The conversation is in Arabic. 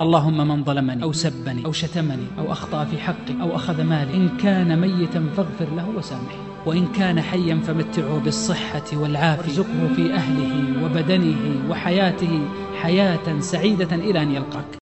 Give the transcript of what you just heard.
اللهم من ظلمني أو سبني أو شتمني أو أخطأ في حقي أو أخذ مالي إن كان ميتا فاغفر له وسامحه وإن كان حيا فمتعه بالصحة والعافية. وارزقه في أهله وبدنه وحياته حياة سعيدة إلى أن يلقاك.